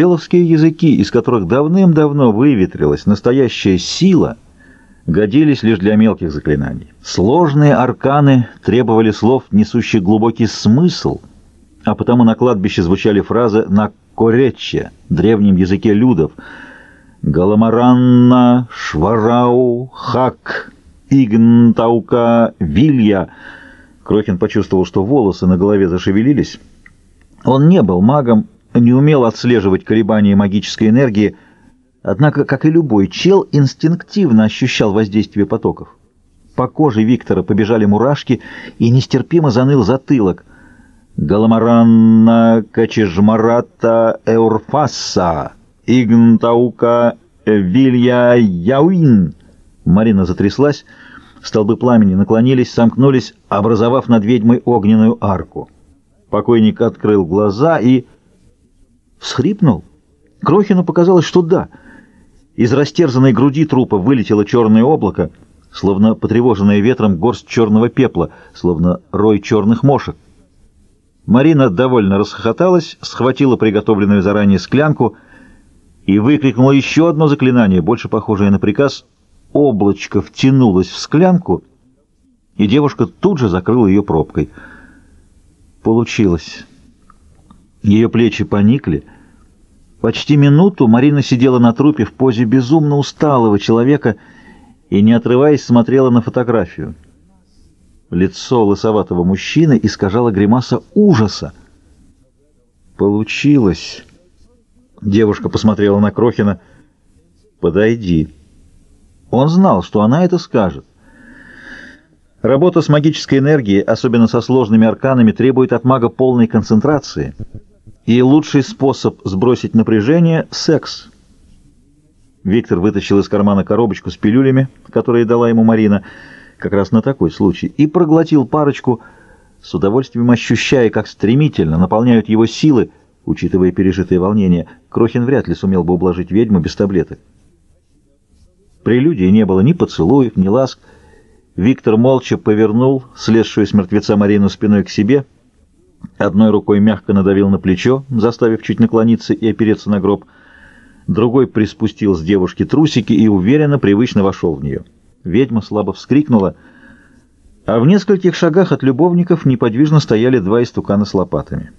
Человские языки, из которых давным-давно выветрилась настоящая сила, годились лишь для мелких заклинаний. Сложные арканы требовали слов, несущих глубокий смысл, а потому на кладбище звучали фразы на корече, древнем языке людов «Галамаранна, Шварау, Хак, Игнтаука, Вилья». Крохин почувствовал, что волосы на голове зашевелились. Он не был магом, не умел отслеживать колебания магической энергии, однако, как и любой чел, инстинктивно ощущал воздействие потоков. По коже Виктора побежали мурашки, и нестерпимо заныл затылок. «Галамаранна Качежмарата Эурфасса, Игнтаука Вилья Яуин!» Марина затряслась, столбы пламени наклонились, сомкнулись, образовав над ведьмой огненную арку. Покойник открыл глаза и всхрипнул. Крохину показалось, что да. Из растерзанной груди трупа вылетело черное облако, словно потревоженное ветром горсть черного пепла, словно рой черных мошек. Марина довольно расхохоталась, схватила приготовленную заранее склянку и выкрикнула еще одно заклинание, больше похожее на приказ. Облачко втянулось в склянку, и девушка тут же закрыла ее пробкой. Получилось. Ее плечи поникли. Почти минуту Марина сидела на трупе в позе безумно усталого человека и, не отрываясь, смотрела на фотографию. Лицо лысоватого мужчины искажало гримаса ужаса. «Получилось!» Девушка посмотрела на Крохина. «Подойди». Он знал, что она это скажет. Работа с магической энергией, особенно со сложными арканами, требует от мага полной концентрации — и лучший способ сбросить напряжение — секс. Виктор вытащил из кармана коробочку с пилюлями, которые дала ему Марина, как раз на такой случай, и проглотил парочку, с удовольствием ощущая, как стремительно наполняют его силы, учитывая пережитые волнения. Крохин вряд ли сумел бы ублажить ведьму без таблеток. Прелюдии не было ни поцелуев, ни ласк. Виктор молча повернул слезшую с мертвеца Марину спиной к себе — Одной рукой мягко надавил на плечо, заставив чуть наклониться и опереться на гроб. Другой приспустил с девушки трусики и уверенно, привычно вошел в нее. Ведьма слабо вскрикнула, а в нескольких шагах от любовников неподвижно стояли два истукана с лопатами.